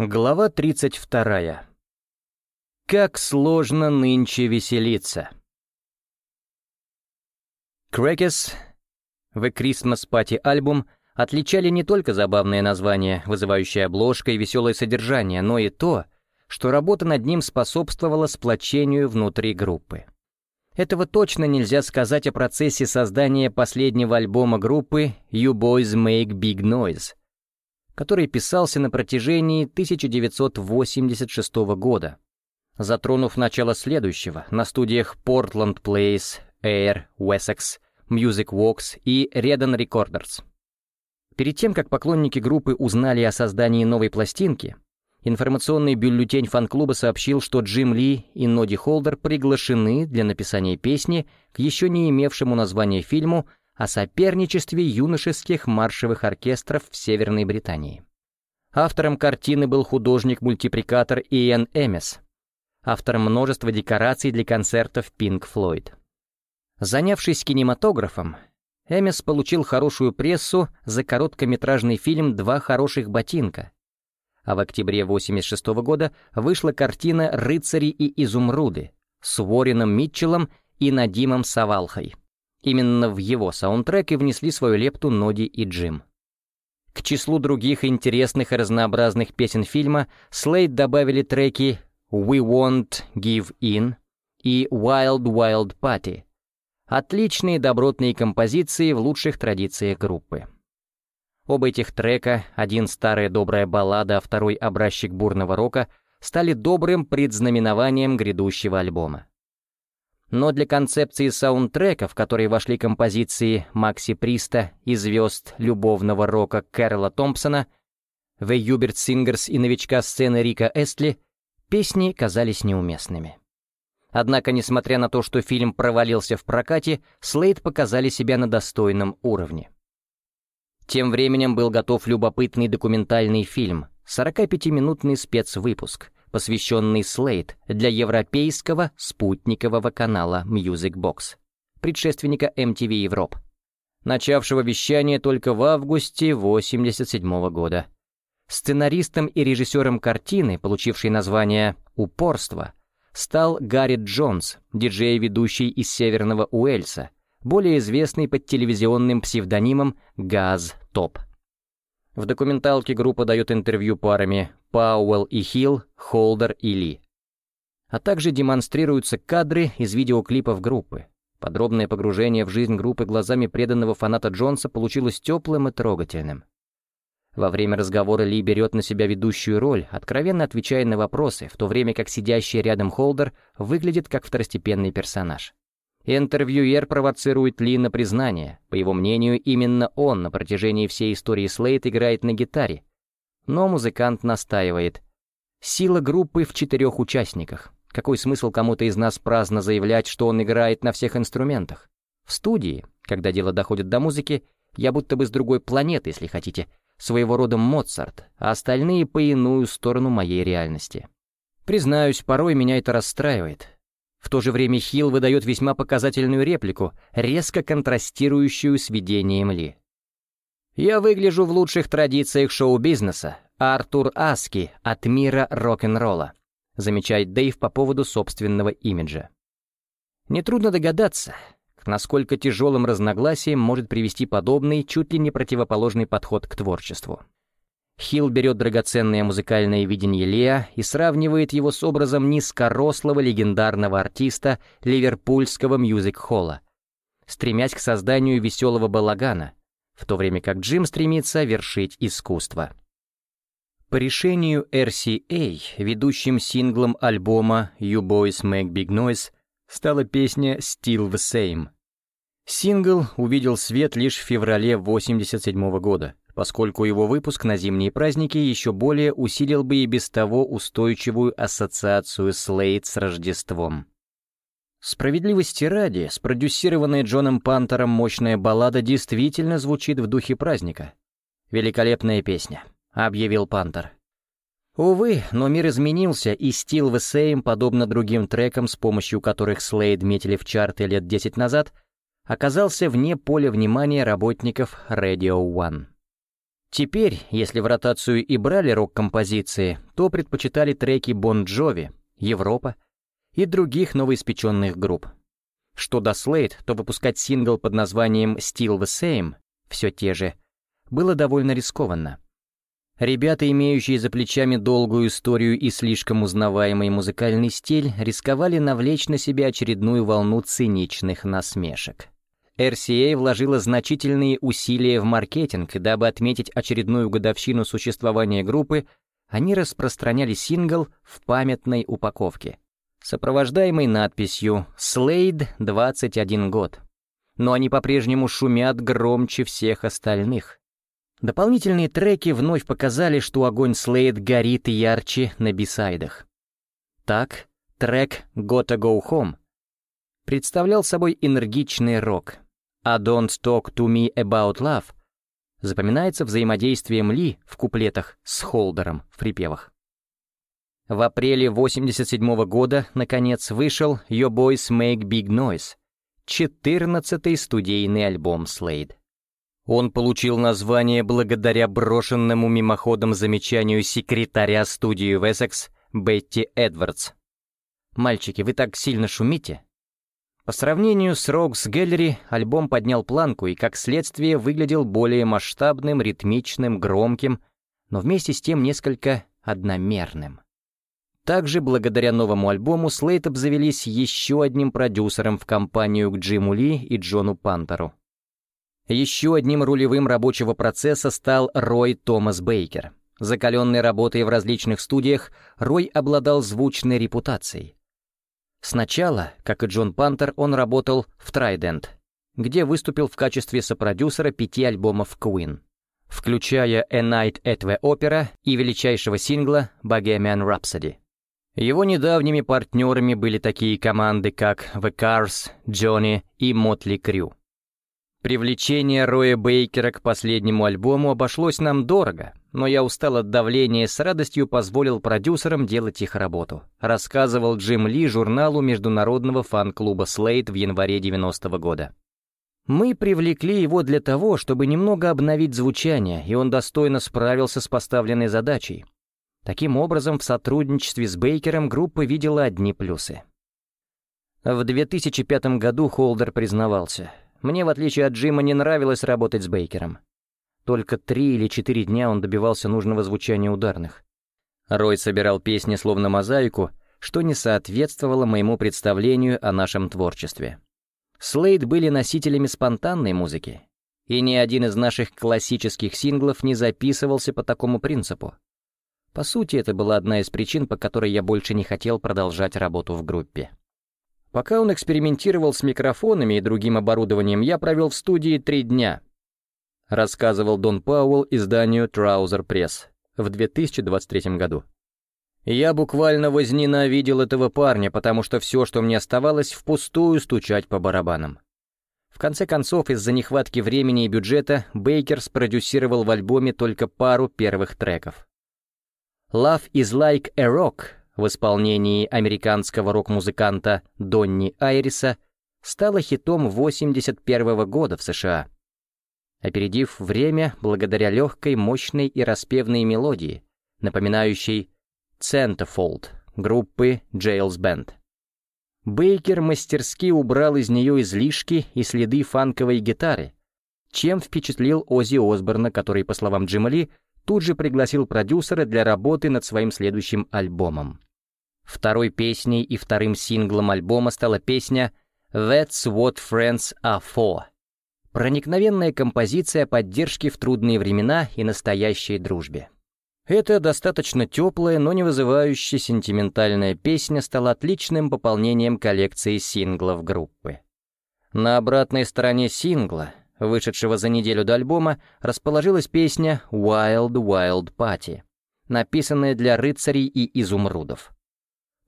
Глава 32. Как сложно нынче веселиться. Crackers The Christmas Party альбом отличали не только забавное название, вызывающее обложка и веселое содержание, но и то, что работа над ним способствовала сплочению внутри группы. Этого точно нельзя сказать о процессе создания последнего альбома группы «You Boys Make Big Noise», который писался на протяжении 1986 года, затронув начало следующего на студиях Portland Place, Air, Wessex, Music Walks и Redon Recorders. Перед тем, как поклонники группы узнали о создании новой пластинки, информационный бюллетень фан-клуба сообщил, что Джим Ли и Ноди Холдер приглашены для написания песни к еще не имевшему названия фильму о соперничестве юношеских маршевых оркестров в Северной Британии. Автором картины был художник-мультипликатор Иэн Эмис, автор множества декораций для концертов Pink Floyd. Занявшись кинематографом, Эмис получил хорошую прессу за короткометражный фильм «Два хороших ботинка», а в октябре 1986 года вышла картина «Рыцари и изумруды» с Уорреном Митчеллом и Надимом Савалхой. Именно в его саундтрек и внесли свою лепту Ноди и Джим. К числу других интересных и разнообразных песен фильма Слейд добавили треки «We Won't Give In» и «Wild Wild Party» — отличные добротные композиции в лучших традициях группы. Оба этих трека, один старая добрая баллада, а второй образчик бурного рока, стали добрым предзнаменованием грядущего альбома но для концепции саундтрека, в который вошли композиции Макси Приста и звезд любовного рока Кэрола Томпсона, The Hubert Singers и новичка сцены Рика Эстли, песни казались неуместными. Однако, несмотря на то, что фильм провалился в прокате, Слейд показали себя на достойном уровне. Тем временем был готов любопытный документальный фильм, 45-минутный спецвыпуск — посвященный Slate для европейского спутникового канала Music Box, предшественника MTV Европ, начавшего вещание только в августе 1987 года. Сценаристом и режиссером картины, получившей название «Упорство», стал Гаррит Джонс, диджей-ведущий из Северного Уэльса, более известный под телевизионным псевдонимом «Газ Топ». В документалке группа дает интервью парами Пауэлл и Хилл, Холдер и Ли. А также демонстрируются кадры из видеоклипов группы. Подробное погружение в жизнь группы глазами преданного фаната Джонса получилось теплым и трогательным. Во время разговора Ли берет на себя ведущую роль, откровенно отвечая на вопросы, в то время как сидящий рядом Холдер выглядит как второстепенный персонаж. Интервьюер провоцирует Ли на признание. По его мнению, именно он на протяжении всей истории Слейт играет на гитаре. Но музыкант настаивает. Сила группы в четырех участниках. Какой смысл кому-то из нас праздно заявлять, что он играет на всех инструментах? В студии, когда дело доходит до музыки, я будто бы с другой планеты, если хотите, своего рода Моцарт, а остальные по иную сторону моей реальности. Признаюсь, порой меня это расстраивает. В то же время Хилл выдает весьма показательную реплику, резко контрастирующую с видением Ли. «Я выгляжу в лучших традициях шоу-бизнеса, Артур Аски от мира рок-н-ролла», замечает Дэйв по поводу собственного имиджа. Нетрудно догадаться, насколько тяжелым разногласиям может привести подобный, чуть ли не противоположный подход к творчеству. Хилл берет драгоценное музыкальное видение Леа и сравнивает его с образом низкорослого легендарного артиста ливерпульского мьюзик-холла, стремясь к созданию веселого балагана, в то время как Джим стремится вершить искусство. По решению RCA, ведущим синглом альбома «You Boys Make Big Noise» стала песня «Still the Same». Сингл увидел свет лишь в феврале 1987 года, поскольку его выпуск на зимние праздники еще более усилил бы и без того устойчивую ассоциацию Слейд с Рождеством. Справедливости ради, спродюсированная Джоном Пантером мощная баллада действительно звучит в духе праздника. «Великолепная песня», — объявил Пантер. Увы, но мир изменился, и Still the Same, подобно другим трекам, с помощью которых Слейд метили в чарты лет 10 назад, оказался вне поля внимания работников Radio One. Теперь, если в ротацию и брали рок-композиции, то предпочитали треки Бон Джови, Европа и других новоиспеченных групп. Что до Слейд, то выпускать сингл под названием «Still the Same» все те же, было довольно рискованно. Ребята, имеющие за плечами долгую историю и слишком узнаваемый музыкальный стиль, рисковали навлечь на себя очередную волну циничных насмешек. RCA вложила значительные усилия в маркетинг, дабы отметить очередную годовщину существования группы, они распространяли сингл в памятной упаковке, сопровождаемой надписью «Slade 21 год». Но они по-прежнему шумят громче всех остальных. Дополнительные треки вновь показали, что огонь Slade горит ярче на бисайдах. Так, трек «Gotta Go Home» представлял собой энергичный рок — а «Don't Talk to Me About Love» запоминается взаимодействием Ли в куплетах с Холдером в припевах. В апреле 87 года, наконец, вышел «Your Boys Make Big Noise», 14-й студийный альбом Slade. Он получил название благодаря брошенному мимоходом замечанию секретаря студии Эссекс Бетти Эдвардс. «Мальчики, вы так сильно шумите, по сравнению с Rogues Gallery, альбом поднял планку и, как следствие, выглядел более масштабным, ритмичным, громким, но вместе с тем несколько одномерным. Также, благодаря новому альбому, Слейт обзавелись еще одним продюсером в компанию к Джиму Ли и Джону Пантеру. Еще одним рулевым рабочего процесса стал Рой Томас Бейкер. Закаленный работой в различных студиях, Рой обладал звучной репутацией. Сначала, как и Джон Пантер, он работал в Trident, где выступил в качестве сопродюсера пяти альбомов Queen, включая A Night at the Opera и величайшего сингла Bohemian Rhapsody. Его недавними партнерами были такие команды, как The Cars, Johnny и Motley Crue. Привлечение Роя Бейкера к последнему альбому обошлось нам дорого, но я устал от давления и с радостью позволил продюсерам делать их работу, рассказывал Джим Ли журналу международного фан-клуба Slate в январе 90 -го года. Мы привлекли его для того, чтобы немного обновить звучание, и он достойно справился с поставленной задачей. Таким образом, в сотрудничестве с Бейкером группа видела одни плюсы. В 2005 году Холдер признавался — мне, в отличие от Джима, не нравилось работать с Бейкером. Только три или четыре дня он добивался нужного звучания ударных. Рой собирал песни словно мозаику, что не соответствовало моему представлению о нашем творчестве. Слейд были носителями спонтанной музыки, и ни один из наших классических синглов не записывался по такому принципу. По сути, это была одна из причин, по которой я больше не хотел продолжать работу в группе. Пока он экспериментировал с микрофонами и другим оборудованием, я провел в студии три дня. Рассказывал Дон Пауэлл изданию Trouser Press в 2023 году. Я буквально возненавидел этого парня, потому что все, что мне оставалось, впустую стучать по барабанам. В конце концов, из-за нехватки времени и бюджета, Бейкер спродюсировал в альбоме только пару первых треков. «Love is like a rock» в исполнении американского рок-музыканта Донни Айриса стала хитом 81 года в США, опередив время благодаря легкой, мощной и распевной мелодии, напоминающей «Centerfold» группы Jails Band. Бейкер мастерски убрал из нее излишки и следы фанковой гитары, чем впечатлил Оззи Осборна, который, по словам Джима Ли, тут же пригласил продюсера для работы над своим следующим альбомом. Второй песней и вторым синглом альбома стала песня «That's what friends are for». Проникновенная композиция поддержки в трудные времена и настоящей дружбе. Эта достаточно теплая, но не вызывающая сентиментальная песня стала отличным пополнением коллекции синглов группы. На обратной стороне сингла, вышедшего за неделю до альбома, расположилась песня «Wild Wild Party», написанная для рыцарей и изумрудов.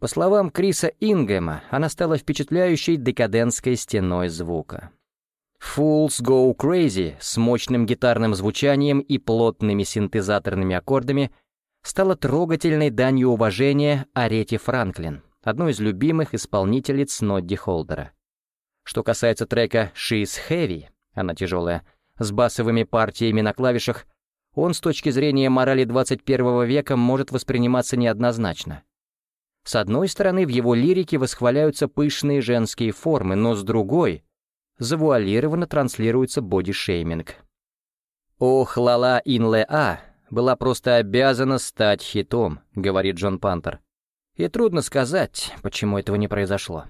По словам Криса Ингема, она стала впечатляющей декадентской стеной звука. «Fools Go Crazy» с мощным гитарным звучанием и плотными синтезаторными аккордами стала трогательной данью уважения Арете Франклин, одной из любимых исполнительниц Нодди Холдера. Что касается трека «She's Heavy», она тяжелая, с басовыми партиями на клавишах, он с точки зрения морали 21 века может восприниматься неоднозначно. С одной стороны, в его лирике восхваляются пышные женские формы, но с другой — завуалированно транслируется бодишейминг. «Ох, Лала Инле А» была просто обязана стать хитом, говорит Джон Пантер. И трудно сказать, почему этого не произошло.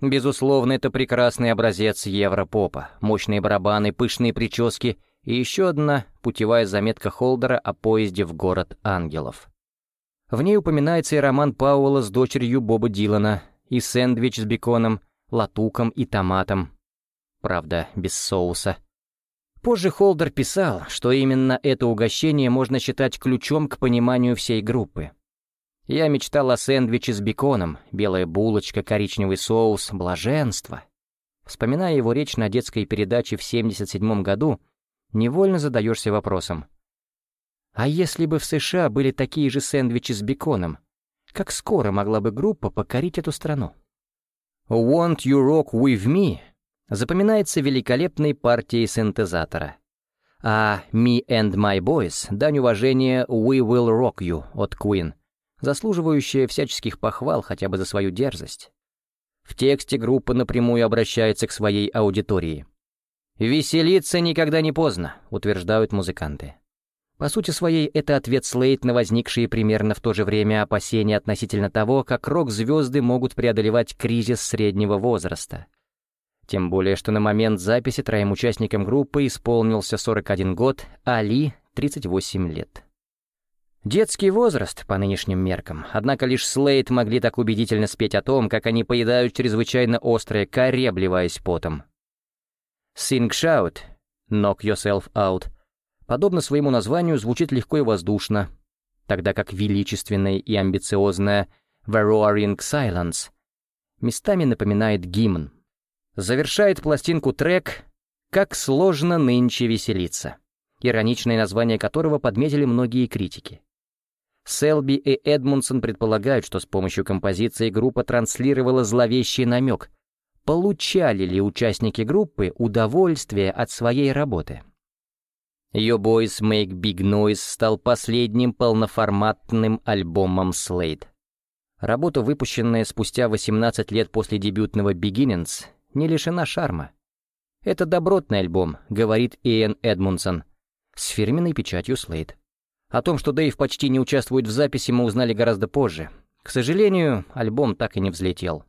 Безусловно, это прекрасный образец европопа, мощные барабаны, пышные прически и еще одна путевая заметка Холдера о поезде в город ангелов. В ней упоминается и роман Пауэлла с дочерью Боба Дилана, и сэндвич с беконом, латуком и томатом. Правда, без соуса. Позже Холдер писал, что именно это угощение можно считать ключом к пониманию всей группы. Я мечтал о сэндвиче с беконом, белая булочка, коричневый соус, блаженство. Вспоминая его речь на детской передаче в 77 году, невольно задаешься вопросом. А если бы в США были такие же сэндвичи с беконом, как скоро могла бы группа покорить эту страну? «Want you rock with me» запоминается великолепной партией синтезатора. А «Me and My Boys» — дань уважения «We Will Rock You» от Queen, заслуживающая всяческих похвал хотя бы за свою дерзость. В тексте группа напрямую обращается к своей аудитории. «Веселиться никогда не поздно», — утверждают музыканты. По сути своей, это ответ Слейт на возникшие примерно в то же время опасения относительно того, как рок-звезды могут преодолевать кризис среднего возраста — тем более, что на момент записи троим участникам группы исполнился 41 год, а Али — 38 лет. Детский возраст по нынешним меркам, однако лишь Слейд могли так убедительно спеть о том, как они поедают чрезвычайно острое карри, обливаясь потом. «Sing Shout» — «Knock Yourself Out» подобно своему названию звучит легко и воздушно, тогда как величественное и амбициозное «The Roaring Silence» местами напоминает гимн, Завершает пластинку трек «Как сложно нынче веселиться», ироничное название которого подметили многие критики. Селби и Эдмунсон предполагают, что с помощью композиции группа транслировала зловещий намек, получали ли участники группы удовольствие от своей работы. Your Boys Make Big Noise стал последним полноформатным альбомом Slade. Работа, выпущенная спустя 18 лет после дебютного Beginnings, не лишена шарма. «Это добротный альбом», — говорит Иэн Эдмунсон, с фирменной печатью Слейд. О том, что Дэйв почти не участвует в записи, мы узнали гораздо позже. К сожалению, альбом так и не взлетел.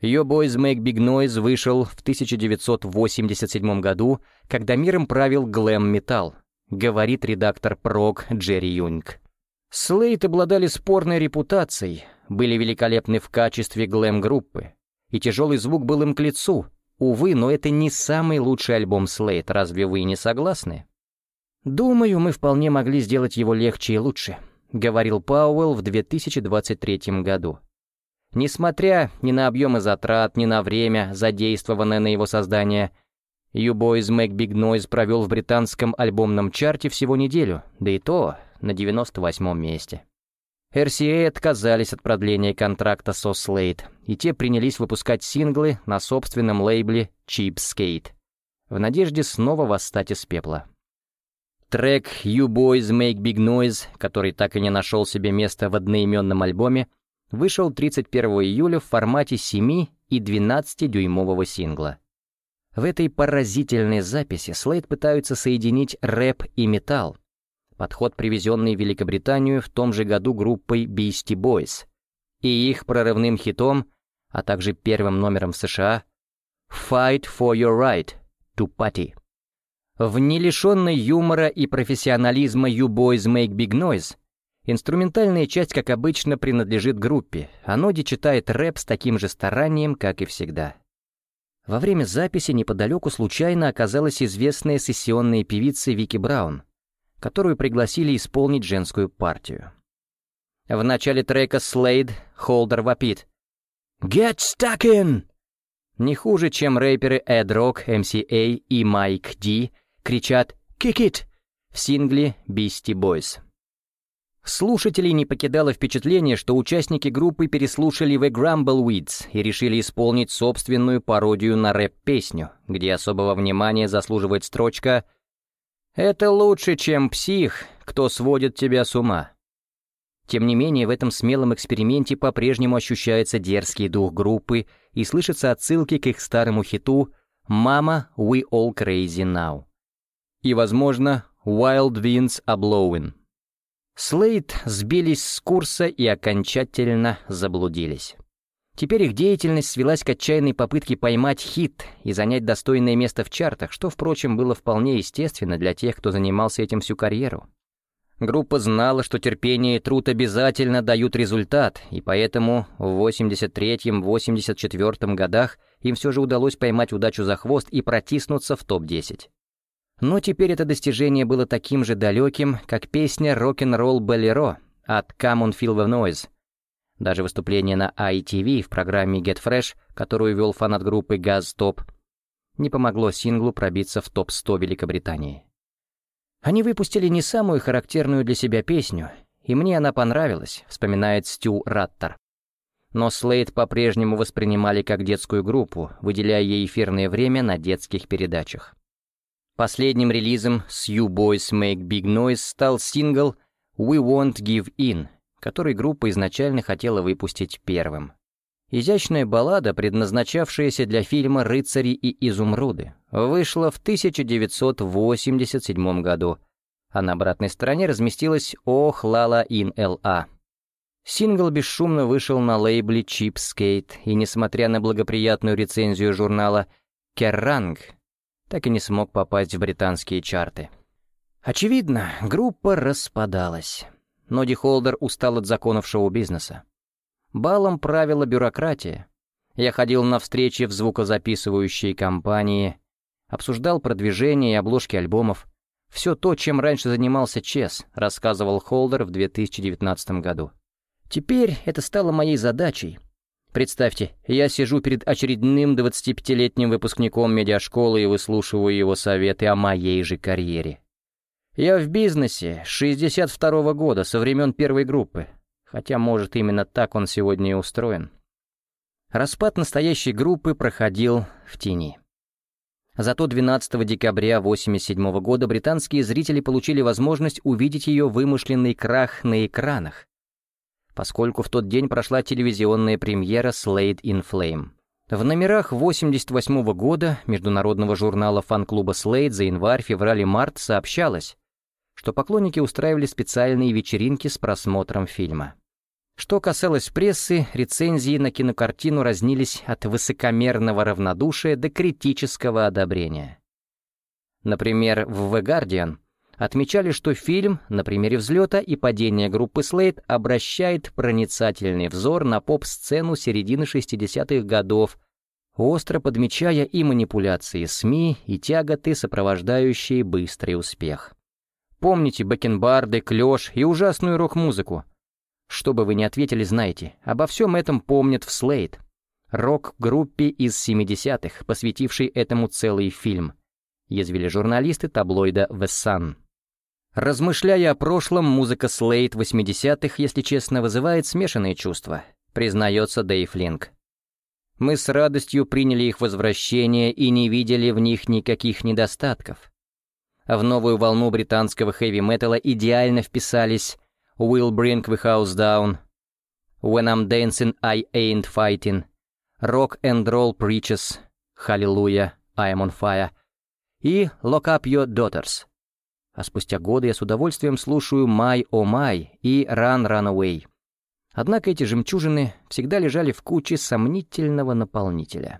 Your Boys Make Big Noise вышел в 1987 году, когда миром правил глэм-металл, говорит редактор прог Джерри Юнг. Слейд обладали спорной репутацией, были великолепны в качестве глэм-группы, и тяжелый звук был им к лицу. Увы, но это не самый лучший альбом Слейт, разве вы не согласны? «Думаю, мы вполне могли сделать его легче и лучше», — говорил Пауэлл в 2023 году. Несмотря ни на объемы затрат, ни на время, задействованное на его создание, You Boys Make Big Noise провел в британском альбомном чарте всего неделю, да и то на 98-м месте. RCA отказались от продления контракта со Slate, и те принялись выпускать синглы на собственном лейбле Cheapskate, в надежде снова восстать из пепла. Трек «You Boys Make Big Noise», который так и не нашел себе места в одноименном альбоме, вышел 31 июля в формате 7 и 12-дюймового сингла. В этой поразительной записи Слейд пытаются соединить рэп и металл, подход, привезенный в Великобританию в том же году группой Beastie Boys, и их прорывным хитом, а также первым номером в США «Fight for your right to party». В нелишенной юмора и профессионализма «You Boys Make Big Noise» инструментальная часть, как обычно, принадлежит группе, а Ноди читает рэп с таким же старанием, как и всегда. Во время записи неподалеку случайно оказалась известная сессионная певица Вики Браун, которую пригласили исполнить женскую партию. В начале трека Slade Холдер вопит «Get stuck in!» Не хуже, чем рэперы Ed Rock, MCA и Mike D кричат «Kick it!» в сингле Beastie Boys. Слушателей не покидало впечатление, что участники группы переслушали The Grumbleweeds и решили исполнить собственную пародию на рэп-песню, где особого внимания заслуживает строчка Это лучше, чем псих, кто сводит тебя с ума. Тем не менее, в этом смелом эксперименте по-прежнему ощущается дерзкий дух группы и слышатся отсылки к их старому хиту «Mama, we all crazy now» и, возможно, «Wild winds blowing». Слейд сбились с курса и окончательно заблудились. Теперь их деятельность свелась к отчаянной попытке поймать хит и занять достойное место в чартах, что, впрочем, было вполне естественно для тех, кто занимался этим всю карьеру. Группа знала, что терпение и труд обязательно дают результат, и поэтому в 83-84 годах им все же удалось поймать удачу за хвост и протиснуться в топ-10. Но теперь это достижение было таким же далеким, как песня «Рок-н-ролл Болеро» от Come on Feel the Noise, даже выступление на ITV в программе Get Fresh, которую вел фанат группы Gaz Top, не помогло синглу пробиться в топ-100 Великобритании. Они выпустили не самую характерную для себя песню, и мне она понравилась, вспоминает Стю Раттер. Но Слейд по-прежнему воспринимали как детскую группу, выделяя ей эфирное время на детских передачах. Последним релизом с You Boys Make Big Noise стал сингл «We Won't Give In», который группа изначально хотела выпустить первым. Изящная баллада, предназначавшаяся для фильма «Рыцари и изумруды», вышла в 1987 году, а на обратной стороне разместилась «Ох, Лала Ин Л.А». Сингл бесшумно вышел на лейбле Cheapskate, и, несмотря на благоприятную рецензию журнала «Керранг», так и не смог попасть в британские чарты. Очевидно, группа распадалась. Ноди Холдер устал от законов шоу-бизнеса. Балом правила бюрократия. Я ходил на встречи в звукозаписывающие компании, обсуждал продвижение и обложки альбомов. Все то, чем раньше занимался Чес, рассказывал Холдер в 2019 году. Теперь это стало моей задачей. Представьте, я сижу перед очередным 25-летним выпускником медиашколы и выслушиваю его советы о моей же карьере. Я в бизнесе с 62 -го года, со времен первой группы. Хотя, может, именно так он сегодня и устроен. Распад настоящей группы проходил в тени. Зато 12 декабря 1987 года британские зрители получили возможность увидеть ее вымышленный крах на экранах, поскольку в тот день прошла телевизионная премьера «Slade in Flame». В номерах 88 -го года международного журнала фан-клуба Slade за январь, февраль и март сообщалось, что поклонники устраивали специальные вечеринки с просмотром фильма. Что касалось прессы, рецензии на кинокартину разнились от высокомерного равнодушия до критического одобрения. Например, в The Guardian отмечали, что фильм на примере взлета и падения группы Slade обращает проницательный взор на поп-сцену середины 60-х годов, остро подмечая и манипуляции СМИ, и тяготы, сопровождающие быстрый успех. Помните бакенбарды, клёш и ужасную рок-музыку. Что бы вы ни ответили, знаете, обо всем этом помнят в Слейд. Рок-группе из 70-х, посвятившей этому целый фильм. Язвили журналисты таблоида The Sun. Размышляя о прошлом, музыка Слейд 80-х, если честно, вызывает смешанные чувства, признается Дэйв Линк. Мы с радостью приняли их возвращение и не видели в них никаких недостатков. В новую волну британского хэви-металла идеально вписались «Will Bring the House Down», «When I'm Dancing, I Ain't Fighting», «Rock and Roll Preaches», «Hallelujah, I'm on Fire» и «Lock Up Your Daughters». А спустя годы я с удовольствием слушаю «My Oh My» и «Run Run Away». Однако эти жемчужины всегда лежали в куче сомнительного наполнителя.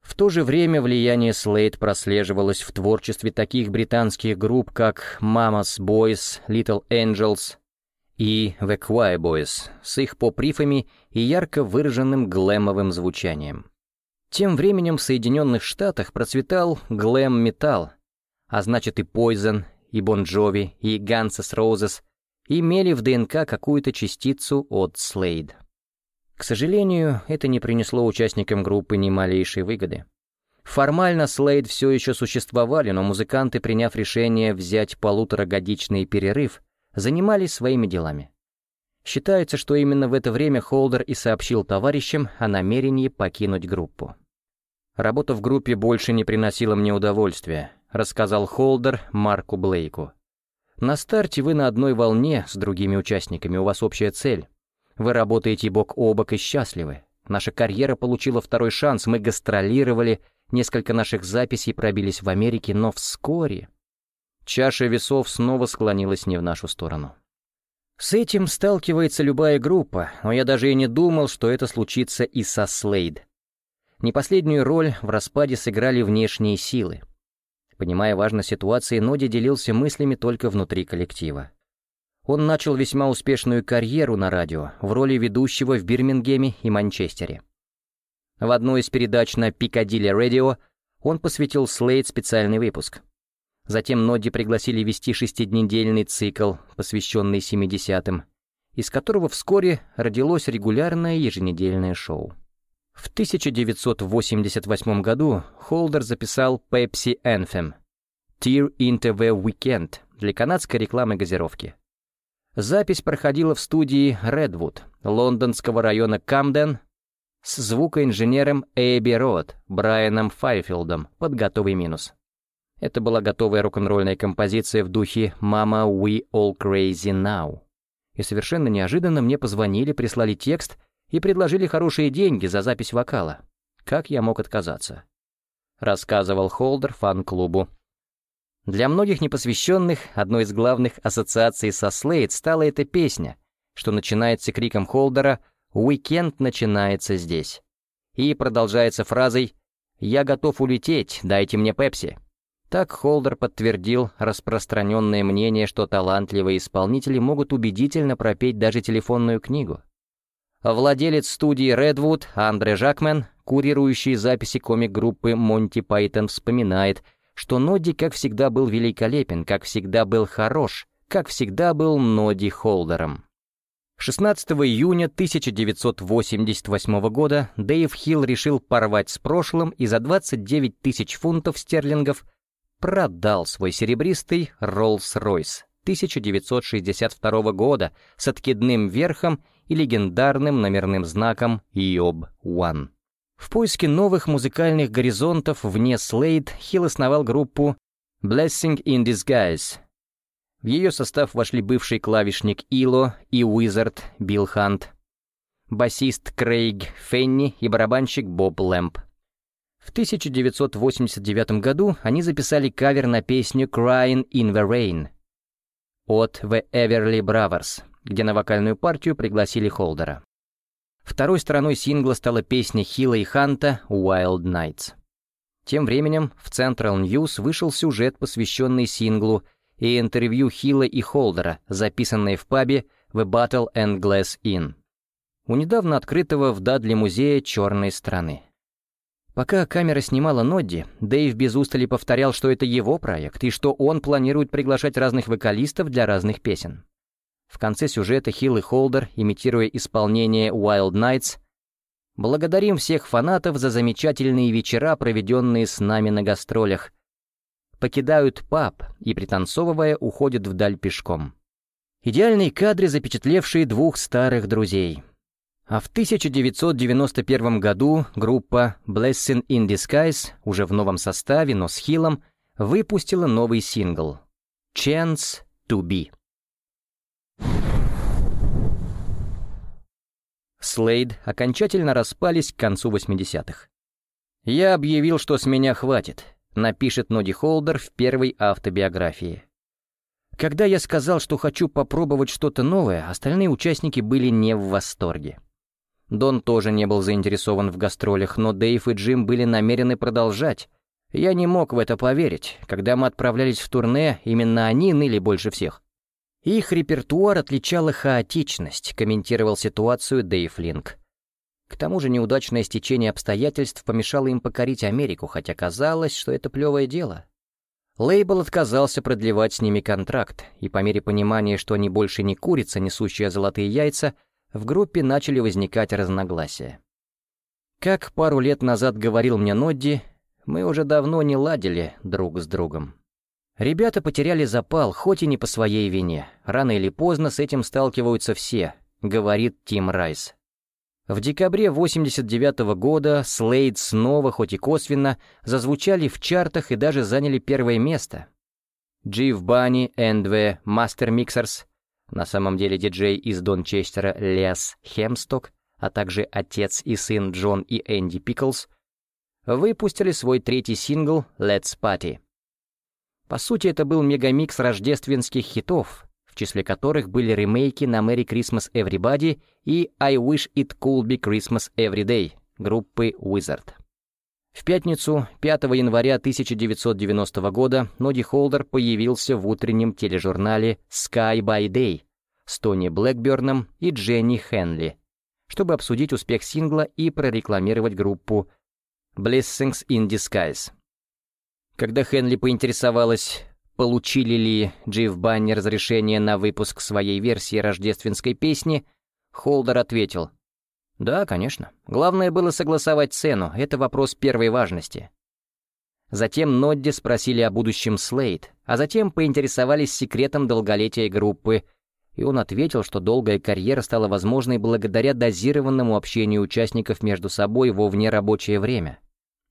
В то же время влияние Слейд прослеживалось в творчестве таких британских групп, как Mama's Boys, Little Angels и The Choir Boys с их поп-рифами и ярко выраженным глэмовым звучанием. Тем временем в Соединенных Штатах процветал глэм-металл, а значит и Poison, и Bon Jovi, и N' Roses имели в ДНК какую-то частицу от Слейд. К сожалению, это не принесло участникам группы ни малейшей выгоды. Формально Слейд все еще существовали, но музыканты, приняв решение взять полуторагодичный перерыв, занимались своими делами. Считается, что именно в это время Холдер и сообщил товарищам о намерении покинуть группу. Работа в группе больше не приносила мне удовольствия, рассказал Холдер Марку Блейку. На старте вы на одной волне с другими участниками, у вас общая цель. Вы работаете бок о бок и счастливы. Наша карьера получила второй шанс, мы гастролировали, несколько наших записей пробились в Америке, но вскоре... Чаша весов снова склонилась не в нашу сторону. С этим сталкивается любая группа, но я даже и не думал, что это случится и со Слейд. Не последнюю роль в распаде сыграли внешние силы. Понимая важность ситуации, Ноди делился мыслями только внутри коллектива. Он начал весьма успешную карьеру на радио в роли ведущего в Бирмингеме и Манчестере. В одной из передач на Piccadilly Radio он посвятил Слейд специальный выпуск. Затем Нодди пригласили вести шестидневный цикл, посвященный 70-м, из которого вскоре родилось регулярное еженедельное шоу. В 1988 году Холдер записал Pepsi Anthem «Tear into the Weekend» для канадской рекламы газировки. Запись проходила в студии Redwood, лондонского района Камден, с звукоинженером Эйби Рот, Брайаном Файфилдом под готовый минус. Это была готовая рок-н-ролльная композиция в духе «Mama, we all crazy now». И совершенно неожиданно мне позвонили, прислали текст и предложили хорошие деньги за запись вокала. Как я мог отказаться? Рассказывал Холдер фан-клубу. Для многих непосвященных одной из главных ассоциаций со Слейд стала эта песня, что начинается криком Холдера «Уикенд начинается здесь» и продолжается фразой «Я готов улететь, дайте мне пепси». Так Холдер подтвердил распространенное мнение, что талантливые исполнители могут убедительно пропеть даже телефонную книгу. Владелец студии Redwood Андре Жакмен, курирующий записи комик-группы Монти Пайтон, вспоминает, что Нодди, как всегда, был великолепен, как всегда был хорош, как всегда был Нодди Холдером. 16 июня 1988 года Дэйв Хилл решил порвать с прошлым и за 29 тысяч фунтов стерлингов продал свой серебристый Rolls-Royce 1962 года с откидным верхом и легендарным номерным знаком Йоб-1. В поиске новых музыкальных горизонтов вне Слейд Хилл основал группу Blessing in Disguise. В ее состав вошли бывший клавишник Ило и Уизард Билл Хант, басист Крейг Фенни и барабанщик Боб Лэмп. В 1989 году они записали кавер на песню «Crying in the Rain» от The Everly Brothers, где на вокальную партию пригласили Холдера. Второй стороной сингла стала песня Хилла и Ханта «Wild Nights». Тем временем в Central News вышел сюжет, посвященный синглу, и интервью Хилла и Холдера, записанное в пабе The Battle and Glass Inn, у недавно открытого в Дадли музея черной страны. Пока камера снимала Нодди, Дэйв без устали повторял, что это его проект и что он планирует приглашать разных вокалистов для разных песен. В конце сюжета Хилл и Холдер, имитируя исполнение Wild Nights, «Благодарим всех фанатов за замечательные вечера, проведенные с нами на гастролях. Покидают паб и, пританцовывая, уходят вдаль пешком. Идеальные кадры, запечатлевшие двух старых друзей — а в 1991 году группа Blessing in Disguise, уже в новом составе, но с Хиллом, выпустила новый сингл «Chance to Be». Слейд окончательно распались к концу 80-х. «Я объявил, что с меня хватит», — напишет Ноди Холдер в первой автобиографии. Когда я сказал, что хочу попробовать что-то новое, остальные участники были не в восторге. Дон тоже не был заинтересован в гастролях, но Дэйв и Джим были намерены продолжать. Я не мог в это поверить. Когда мы отправлялись в турне, именно они ныли больше всех. Их репертуар отличала хаотичность, комментировал ситуацию Дэйв Линк. К тому же неудачное стечение обстоятельств помешало им покорить Америку, хотя казалось, что это плевое дело. Лейбл отказался продлевать с ними контракт, и по мере понимания, что они больше не курица, несущая золотые яйца, в группе начали возникать разногласия. Как пару лет назад говорил мне Нодди, мы уже давно не ладили друг с другом. Ребята потеряли запал, хоть и не по своей вине. Рано или поздно с этим сталкиваются все, говорит Тим Райс. В декабре 89 -го года Слейд снова, хоть и косвенно, зазвучали в чартах и даже заняли первое место. Джив Банни the Master Mixers, на самом деле диджей из Дончестера Лес Хемсток, а также отец и сын Джон и Энди Пиклс, выпустили свой третий сингл «Let's Party». По сути, это был мегамикс рождественских хитов, в числе которых были ремейки на «Merry Christmas Everybody» и «I Wish It Could Be Christmas Every Day» группы Wizard. В пятницу, 5 января 1990 года, Ноди Холдер появился в утреннем тележурнале «Sky by Day» с Тони Блэкберном и Дженни Хенли, чтобы обсудить успех сингла и прорекламировать группу «Blessings in Disguise». Когда Хенли поинтересовалась, получили ли Джив Банни разрешение на выпуск своей версии рождественской песни, Холдер ответил, «Да, конечно. Главное было согласовать цену, это вопрос первой важности». Затем Нодди спросили о будущем Слейд, а затем поинтересовались секретом долголетия группы, и он ответил, что долгая карьера стала возможной благодаря дозированному общению участников между собой во внерабочее время,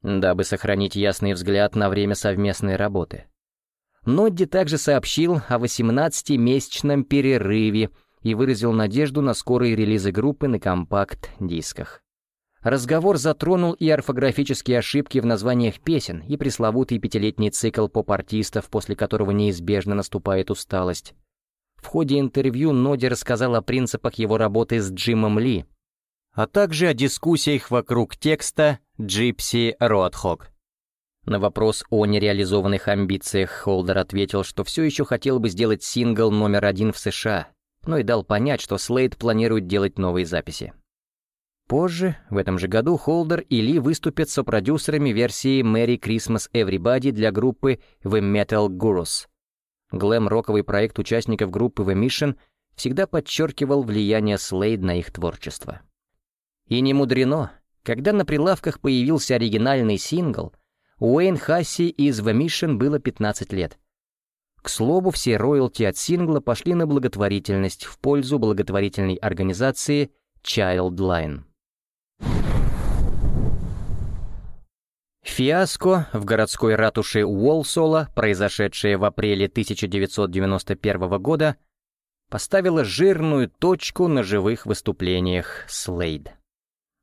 дабы сохранить ясный взгляд на время совместной работы. Нодди также сообщил о 18-месячном перерыве и выразил надежду на скорые релизы группы на компакт-дисках. Разговор затронул и орфографические ошибки в названиях песен, и пресловутый пятилетний цикл поп-артистов, после которого неизбежно наступает усталость. В ходе интервью Ноди рассказал о принципах его работы с Джимом Ли, а также о дискуссиях вокруг текста «Gypsy Roadhog». На вопрос о нереализованных амбициях Холдер ответил, что все еще хотел бы сделать сингл номер один в США, но и дал понять, что Слейд планирует делать новые записи. Позже, в этом же году, Холдер и Ли выступят сопродюсерами версии «Merry Christmas Everybody» для группы The Metal Gurus. Глэм-роковый проект участников группы The Mission всегда подчеркивал влияние Слейд на их творчество. И не мудрено, когда на прилавках появился оригинальный сингл, Уэйн Хасси из The Mission было 15 лет. К слову, все роялти от сингла пошли на благотворительность в пользу благотворительной организации Childline. Фиаско в городской ратуше Уолсола, произошедшее в апреле 1991 года, поставило жирную точку на живых выступлениях Слейд.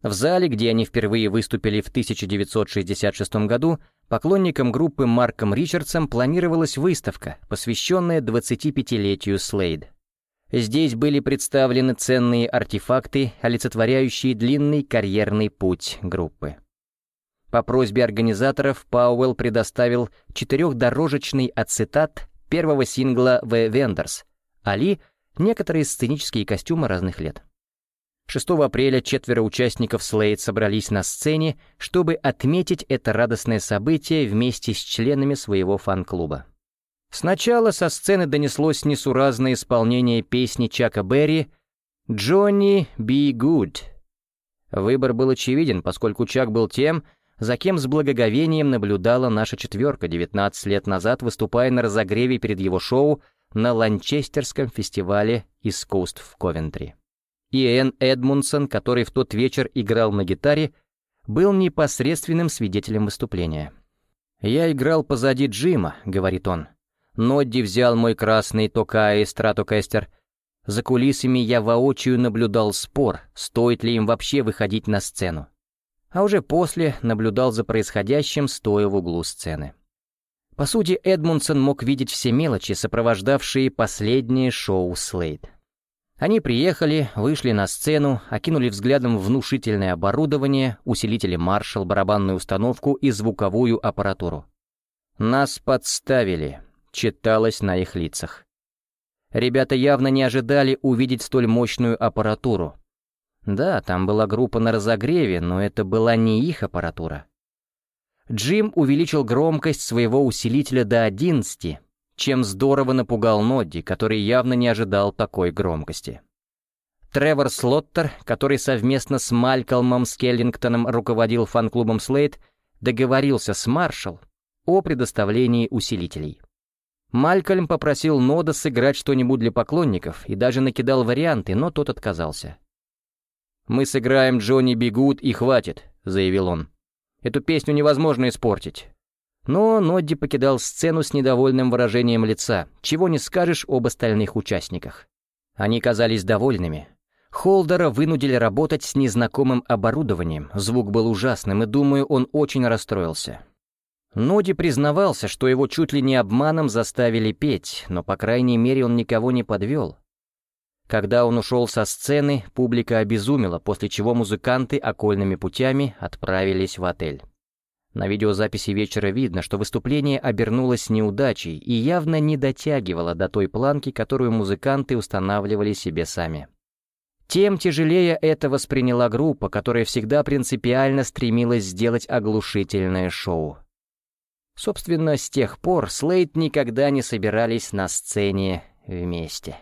В зале, где они впервые выступили в 1966 году, поклонникам группы Марком Ричардсом планировалась выставка, посвященная 25-летию Слейд. Здесь были представлены ценные артефакты, олицетворяющие длинный карьерный путь группы. По просьбе организаторов Пауэлл предоставил четырехдорожечный ацетат первого сингла «The Vendors», Али — некоторые сценические костюмы разных лет. 6 апреля четверо участников Слейд собрались на сцене, чтобы отметить это радостное событие вместе с членами своего фан-клуба. Сначала со сцены донеслось несуразное исполнение песни Чака Берри «Джонни Be Good». Выбор был очевиден, поскольку Чак был тем, за кем с благоговением наблюдала наша четверка 19 лет назад, выступая на разогреве перед его шоу на Ланчестерском фестивале искусств в Ковентри. Иэн Эдмунсон, который в тот вечер играл на гитаре, был непосредственным свидетелем выступления. «Я играл позади Джима», — говорит он. «Нодди взял мой красный Токай Стратокастер. За кулисами я воочию наблюдал спор, стоит ли им вообще выходить на сцену. А уже после наблюдал за происходящим, стоя в углу сцены». По сути, Эдмунсон мог видеть все мелочи, сопровождавшие последнее шоу Слейд. Они приехали, вышли на сцену, окинули взглядом внушительное оборудование, усилители Marshall, барабанную установку и звуковую аппаратуру. «Нас подставили», — читалось на их лицах. Ребята явно не ожидали увидеть столь мощную аппаратуру. Да, там была группа на разогреве, но это была не их аппаратура. Джим увеличил громкость своего усилителя до 11, чем здорово напугал Нодди, который явно не ожидал такой громкости. Тревор Слоттер, который совместно с Малькольмом Скеллингтоном руководил фан-клубом Слейд, договорился с Маршалл о предоставлении усилителей. Малькольм попросил Нода сыграть что-нибудь для поклонников и даже накидал варианты, но тот отказался. «Мы сыграем Джонни Бигуд и хватит», — заявил он. «Эту песню невозможно испортить». Но Нодди покидал сцену с недовольным выражением лица, чего не скажешь об остальных участниках. Они казались довольными. Холдера вынудили работать с незнакомым оборудованием, звук был ужасным, и, думаю, он очень расстроился. Ноди признавался, что его чуть ли не обманом заставили петь, но, по крайней мере, он никого не подвел. Когда он ушел со сцены, публика обезумела, после чего музыканты окольными путями отправились в отель. На видеозаписи вечера видно, что выступление обернулось неудачей и явно не дотягивало до той планки, которую музыканты устанавливали себе сами. Тем тяжелее это восприняла группа, которая всегда принципиально стремилась сделать оглушительное шоу. Собственно, с тех пор Слейд никогда не собирались на сцене вместе.